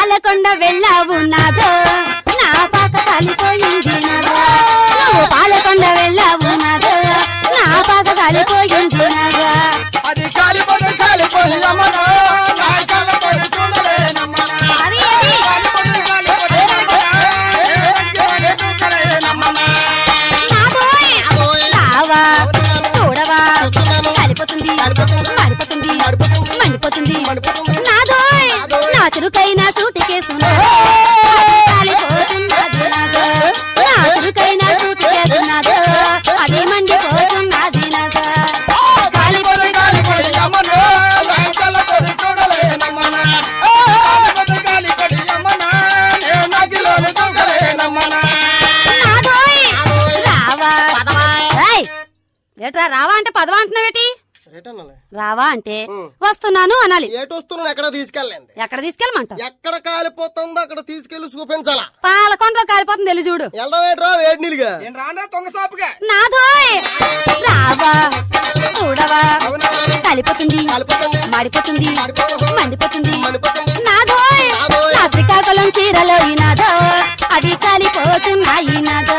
పాలకొండ వెళ్ళావు నాదో నా పాక కాలిపోయింది నాదో. నువ్వు పాలకొండ వెళ్ళావు నాదో నా పాక కాలిపోయింది నాదో. అది కాలిపోతే కాలిపోయి నాదోయ్! నాదోయ్. రావా? ఏట్రా అంటే పదవా అంటున్నావేటి? రావా అంటే. వస్తున్నాను అనాలి. ఏటు వస్తున్నాను ఎక్కడ తీసుకెళ్ళండి ఎక్కడ ఎక్కడ కాలిపోతుందో అక్కడ తీసుకెళ్ళి చూపించాలా? పాలకొండలో కాలిపోతుంది చూడు. వెళ్దాం ఏంట్రా వేడి నీళ్ళుగా నేను రానా దొంగ సాపుగా నాదోయ్ రావా చూడవా. కలిపోతుంది మాడిపోతుంది మాడిపోతుంది. నాదోయ్ నాదోయ్. నా శ్రీకాకుళం చీరలో ఈనాదో అవి కాలిపోతున్నాయి నాదో.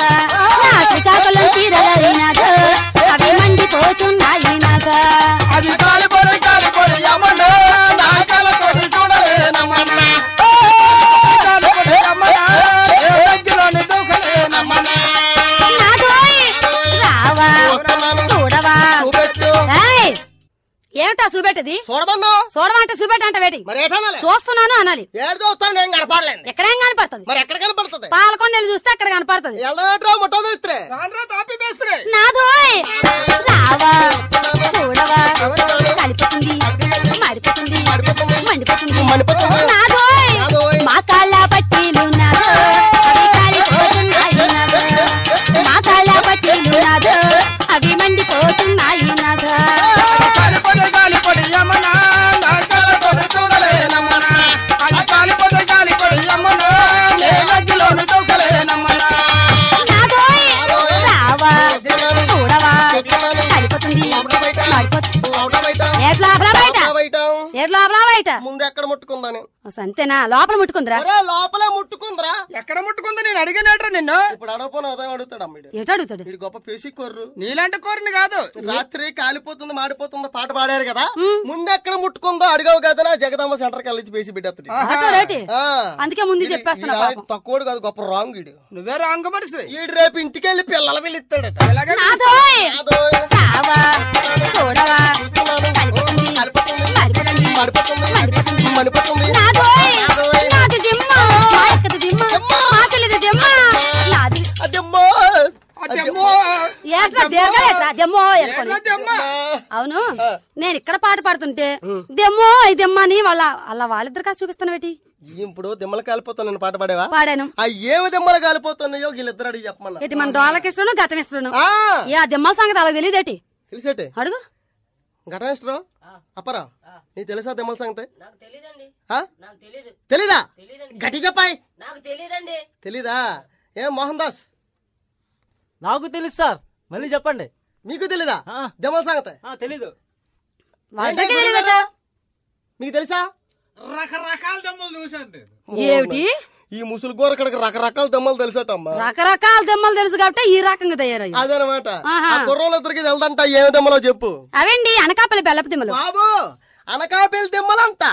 ఏటనాలి? చూస్తున్నాను అనాలి. ఏడు చూస్తాను నేను కనపడలేదు? ఎక్కడేం కనపడుతుంది? మరి ఎక్కడ కనపడుతుంది? పాలకొండ చూస్తే అక్కడ కనపడుతుంది. ఏంట్రా ముఠా మేస్త్రి? రానరా తాపి మేస్త్రి. నాదోయ్ రావా చూడవా కలిపోతుంది మండిపోతుంది. నాదోయ్ నాదోయ్. మా కాళ్ళ పట్టీలు నాదో అవి కాలిపోతున్నాయి. నాదో మా కాళ్ళ పట్టీలు నాదో అవి మండిపోతున్నాయి బయట ఏట్ లోపల బయట. ముందు ఎక్కడ ముట్టుకుందని అంతేనా? లోపల ముట్టుకుందిరా. అరే లోపలే ముట్టుకుందిరా. ఎక్కడ ముట్టుకుందో? నేను అడిగినట్రా నిన్ను. ఇప్పుడు అడగపోయిన ఉదయం అడుగుతాడు అమ్మిడు ఏటో అడుగుతాడు? వీడు గొప్ప పేసి కొర్రు. నీలాంటి కోరిని కాదు. రాత్రి కాలిపోతుంది మాడిపోతుందో పాట పాడారు కదా. ముందు ఎక్కడ ముట్టుకుందో అడిగావు కదా నా జగదమ్మ సెంటర్ కలిసి పేసి ఆటోడేటి అందుకే ముందు చెప్పేస్తున్నా పాపం. తక్కువడు కాదు గొప్ప రాంగ్ వీడు నువ్వే రాంగ మనిషి వీడు రేపు ఇంటికి వెళ్ళి పిల్లల. రావా చూడవా కలిపోతుంది. మాడిపోతుంది మడిపోతుంది. నాది దిమ్మ. దిమ్మ. దిమ్మ. నాది. అదమ్మో. అవును. నేను ఇక్కడ పాట పాడుతుంటే దెమ్మో ఇదెమ్మ అని వాళ్ళ అలా వాళ్ళిద్దరు కాస్త చూపిస్తాను వేటి ఇప్పుడు దిమ్మలు కాలిపోతాను పాట పాడేవా? పాడాను. ఆ ఏమి దిమ్మలు కాలిపోతున్నాయో వీళ్ళిద్దరు అడిగి చెప్పమన్నా. ఏంటి మన డోలకిష్టను గతమిష్టను ఆ, ఏ ఆ దెమ్మల సంగతి అలా తెలియదేటి తెలిసేటే. అడుగు. ఘటనేశ్వరం అప్పరా? నీకు తెలుసా దిమ్మల సంగతి? తెలీదు. గట్టి చెప్పాయి. తెలీదా? ఏం మోహన్ దాస్? నాకు తెలుసు సార్. మళ్ళీ చెప్పండి. మీకు తెలీదా. దిమ్మల సంగతి. తెలీదు. మీకు తెలుసా? రకరకాల దమ్ములు చూశాను నేను. ఏమిటి? ఈ ముసులు గోరకడికి రకరకాల దమ్మలు తెలుసటమ్మా. రకరకాల దెమ్మలు తెలుసు కాబట్టి ఈ రకంగా తయారయ్యి అదనమాట. ఆ కుర్రోళ్ళిద్దరికి వెళ్దంట ఏమి దమ్మలో చెప్పు. అవండి అనకాపల్లి బెల్లపు దిమ్మలు. బాబు అనకాపల్లి దిమ్మలంట.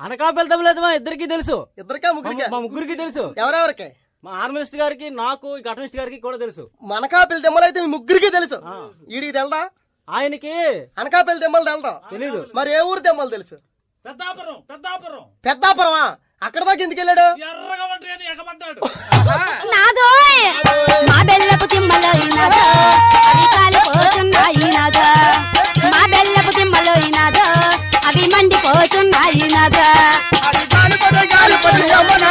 అనకాపల్లి తమ్ములేదు మా ఇద్దరికి తెలుసు. ఇద్దరికే ముగ్గురికే? మా ముగ్గురికి తెలుసు. ఎవరెవరికి? మా ఆర్మినిస్ట్ గారికి నాకు ఈ ఘటనిస్ట్ గారికి కూడా తెలుసు. మనకాపల్లి దిమ్మలైతే మీ ముగ్గురికి తెలుసు. ఈడికి తెల్దా? ఆయనకి అనకాపల్లి దెమ్మలు తెల్దా? తెలీదు. మరి ఏ ఊరు దెమ్మలు తెలుసు? పెద్దాపురం పెద్దాపురం. పెద్దాపురమా? అక్కడ దాకా ఎందుకు వెళ్ళాడు? ఎర్రగా ఉంటాయని ఎగబడ్డాడు. నాదోయ్ మా బెల్లపు తిమ్మలో ఈనాదో అవి కాలిపోతున్నాయి నాదో. మా బెల్లపు తిమ్మలో ఈనాదో అవి మండిపోతున్నాయి నాదో. యమునా,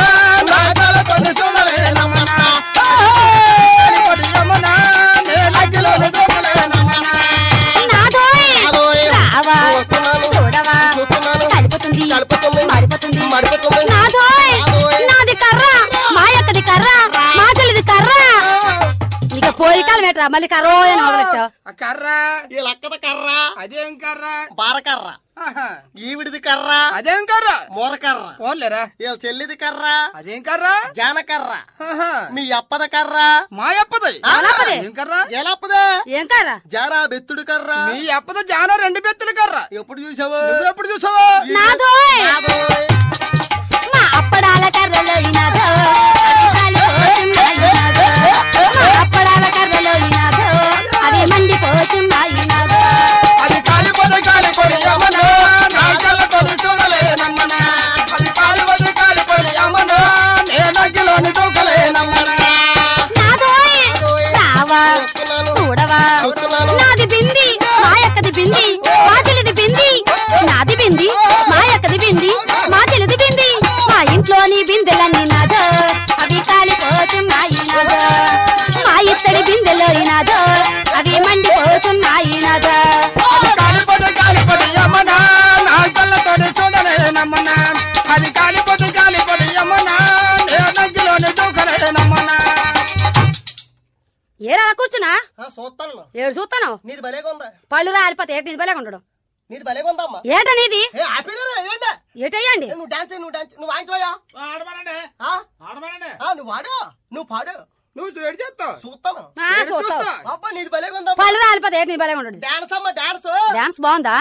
మళ్ళీ కరో అని మొదలెట్టావు? కర్ర? ఈ లక్కద కర్ర. అదేం కర్ర? బారకర్ర ఆహా. ఈవిడిది కర్ర. అదేం కర్ర? మూరకర్ర పోన్లేరా? వీళ్ళ చెల్లిది కర్ర. అదేం కర్ర? జానకర్ర. మీ అప్పద కర్ర. మా అప్పది. ఏం కర్ర? ఎలప్పదే ఏం కర్ర? జారా బెత్తుడు కర్ర. మీ అప్పద జాన రెండు బెత్తులు కర్ర. ఎప్పుడు చూసావు? నువ్వు ఎప్పుడు చూసావా? చూడవా? చూడవా? నాది బింది మా యొక్కది బింది మా చెల్లిది బింది. నాది బింది మా యొక్కది బింది మా చెల్లిది బింది. మా ఇంట్లోని బిందెలన్నీ నాదో అవి కాలిపోతున్నాయి నాదో. మా ఇత్తడి బిందెలో నాదో అవి మండిపోతున్నాయి నాదో. ఏడు చూస్తాను? నీది భలేగా ఉందా పళ్ళు రాలిపోతే ఏటి నీది బలేగా ఉండడం? నీది అమ్మా. ఏట నీది? ఏ ఆపినరా? ఏంటా ఏటయ్యండి? నువ్వు డాన్స్ నువ్వు డాన్స్ నువ్వు వాయించవయ్యా ఆడమనండి. ఆ? ఆడమనండి. ఆ, నువ్వు వాడు. నువ్వు పాడు. నువ్వు చూడు చేస్తావు? చూస్తాను. ఆ, చూస్తావు. అబ్బా నీది భలేగా ఉందా పళ్ళు రాలిపోతే ఏటి నీది బలేగా ఉండడు డాన్స్ అమ్మా డాన్స్. డాన్స్ బాగుందా?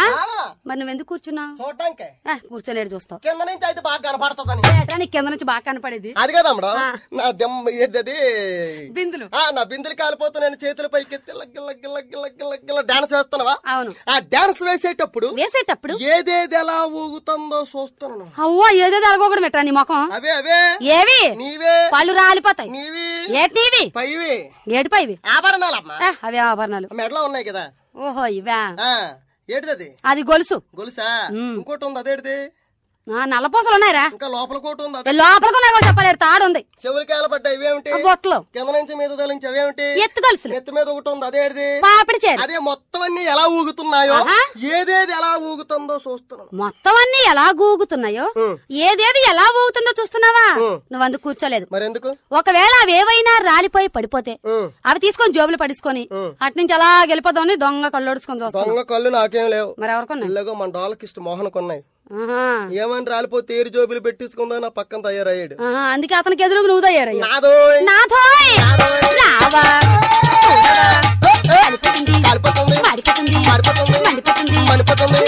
మరి నువ్వెందుకు కూర్చున్నావు? చూడటానికి ఆ, కూర్చొని ఏడు చూస్తావు. కింద నుంచి అయితే బాగా కనపడుతుందని కింద నుంచి బాగా కనపడేది? అది కదా అమ్మడు. నా దెమ్మ ఏంటది బిందులు. ఆ నా బిందులు కాలిపోతే నేను చేతుల పైకి గిల్ల గిల్ల గిల్ల గిల్ల డాన్స్ వేస్తున్నావా? అవును. ఆ డాన్స్ వేసేటప్పుడు వేసేటప్పుడు? ఏదేది ఎలా ఊగుతుందో చూస్తున్నాను అవ్వ ఏదేదో అలగోకడం పెట్టరా నీ ముఖం? అవే అవే. ఏవి? నీవే. పళ్ళు రాలిపోతాయి. నీవి. ఏటి నీవి పైవి. ఏటిపా ఇవి ఆభరణాలమ్మా. ఏ, అవే ఆభరణాలు. మెడలో ఉన్నాయి కదా? ఓహో ఇవా. ఆ ఏంటిది అది గొలుసు. గొలుసా? ఉమ్. ఇంకోటి ఉంది అదేంటిది? నల్లపూసలు ఉన్నాయిరా ఇంకా లోపల కోటి ఉంది లోపలికి ఉన్నాయి కూడా చెప్పలేరు తాడు ఉంది చెవులకాయలు పడ్డాయి ఇవేమిటి? బొట్టలు కింద నుంచి మీద తలించి అవేమిటి? ఎత్తు గొలుసులు. నెత్తి మీద ఒకటి ఉంది అదేంటిది పాపిడి చేరు. అదే మొత్తం అన్ని ఎలా ఊగుతున్నాయో. ఏదేది ఎలా ఊగుతుందో చూస్తున్నాను. మొత్తం అన్ని ఎలా గూగుతున్నాయో ఉం. ఏదేది ఎలా ఊగుతుందో చూస్తున్నావా. నువ్వు అందుకు కూర్చోలేదు. మరెందుకు? ఒకవేళ అవేవైనా రాలిపోయి పడిపోతే. అవి తీసుకొని జోబులు పడుచుకొని. అట్నుంచి అలా గెలిపోదామని దొంగ కళ్ళోడుచుకొని చూస్తాం దొంగ కళ్ళు నాకేం లేవు. మరి ఎవరికొన్నాయి? ఇలాగో మన డాలకి ఇష్టం మోహన్ కొన్నాయి. ఏమని రాలిపోతే ఏరు జోబులు పెట్టించుకుందా నా పక్కన తయారయ్యాడు. అందుకే అతనికి ఎదురుగా నువ్వు తయారయ్యా నాదోయ్. నాథోయ్ రావా. కలిపోతుంది. కాలిపోతుంది. మాడిపోతుంది మాడిపోతుంది మండిపోతుంది మండిపోతుంది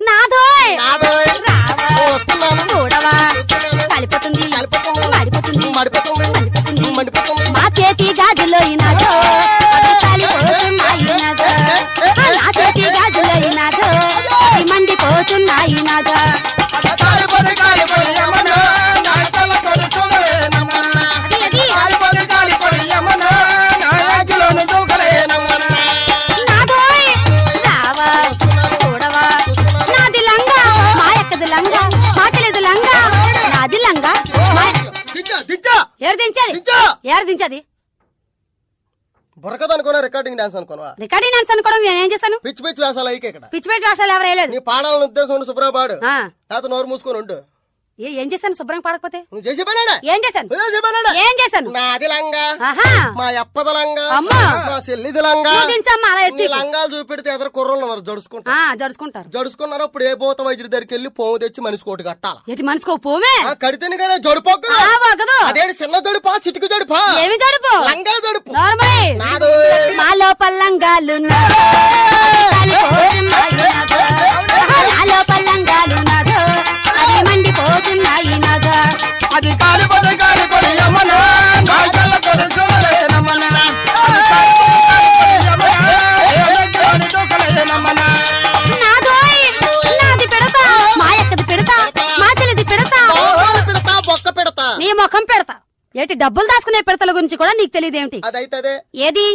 నాదోయ్ రావా! వస్తున్నాను. చూడవా. కలిపోతుంది. మాడిపోతుంది. మండిపోతుంది. మండిపోతుంది. మా చేతి గాజులో నాదో నా చేతి గాజులో మండిపోతున్నాయి నాదో ఏరు దించేది బుర్రకథ అనుకున్నా రికార్డింగ్ డాన్స్ అనుకున్నా రికార్డింగ్ డాన్స్ అనుకోవడం నేనేం చేశాను? పిచ్చి పిచ్చి వేసాలు అయితే ఇక్కడ. పిచ్చి పిచ్చి వేషాలు ఎవరు వేయలేదు. నీ పాడాలని ఉద్దేశం ఉండి శుభ్ర పాడు ఆ, లేకపోతే నోరు మూసుకొని ఉండు. ఏ- ఏం చేశాను? శుభ్రం పాడకపోతే? నువ్వు చేసి పనాడా ఏం చేశాను? నువ్వు చేసి ఏం చేశాను? నాది లంగా. ఆహా. మా ఎప్పద లంగా. అమ్మా. మా చెల్లిది లంగా. అలా ఎత్తి లంగాలు చూపెడితే ఎదరు కుర్రోళ్ళు ఉన్నారు? జడుచుకుంటా ఆ జడుచుకుంటారు. జడుచుకున్నారు. అప్పుడు ఏ భూత వైద్యుడి దగ్గరికి వెళ్ళి పోము తెచ్చి మనిషి కోటి కట్టాల? ఎటు మనసుకో పోవే కడితేనే కదా జడుపోక అదేంటి చిన్న జడుపా చిటుకు జడుపా? ఏమి జడుపు? లంగా జడుపు. నాదు మా లోపల లంగాలు లోపల లంగాలు నాదో, అవి మండిపోతున్నాయి నాదో. అది కాలిపోతే కాలిపోయి అమ్మను నా ముఖం పెడతా. ఏంటి డబ్బులు దాచుకునే పెడతల గురించి కూడా నీకు తెలియదేమిటి? ఏది?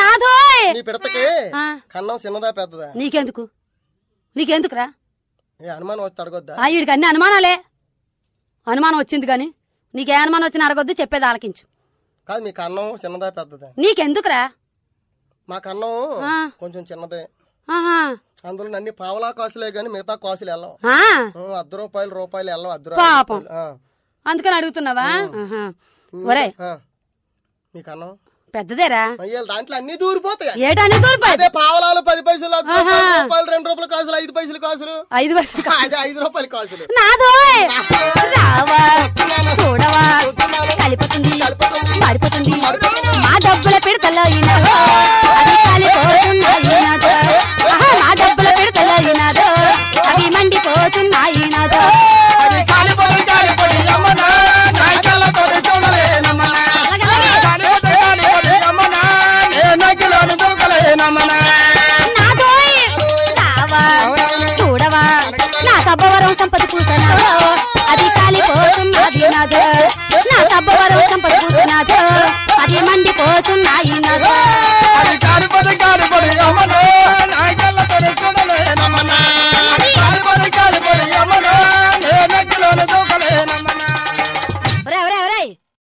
నాదోయ్. కన్నం చిన్నదా పెద్దదా? నీకెందుకు? నీకెందుకురా? ఏ అనుమానం వచ్చి అడగొద్దా ఆ వీడికి అన్ని అనుమానాలే అనుమానం వచ్చింది కానీ నీకే అనుమానం వచ్చిన అరగొద్దు చెప్పేది ఆలకించు కాదు మీ కన్నం చిన్నదా పెద్దదా నీకెందుకురా మా కన్నం ఆ. కొంచెం చిన్నదే ఆహా. అందులో అన్ని పావలా కాసులే గాని మిగతా కాసులు వెళ్ళవు ఆ, ఆ, అర్ధ రూపాయలు రూపాయలు వెళ్ళవు అర్ధ పాపం. రూపాయలు. ఆ. అందుకని అడుగుతున్నావా ఆహా. ఆ. మీ కన్నం పెద్దదేరా? అయ్యాలి దాంట్లో అన్ని దూరిపోతాయి? ఏటాని దూరిపోయి అదే పావలాలు పది పైసలు ఆహా. రూపాయలు రెండు రూపాయల కాసులు ఐదు పైసలు కాసులు. ఐదు వయసు అదే ఐదు రూపాయల కాసులు. నాదోయ్ రావా చూడవా. కలిపోతుంది మాడిపోతుంది మా డబ్బుల పిడతలో ఈనాదో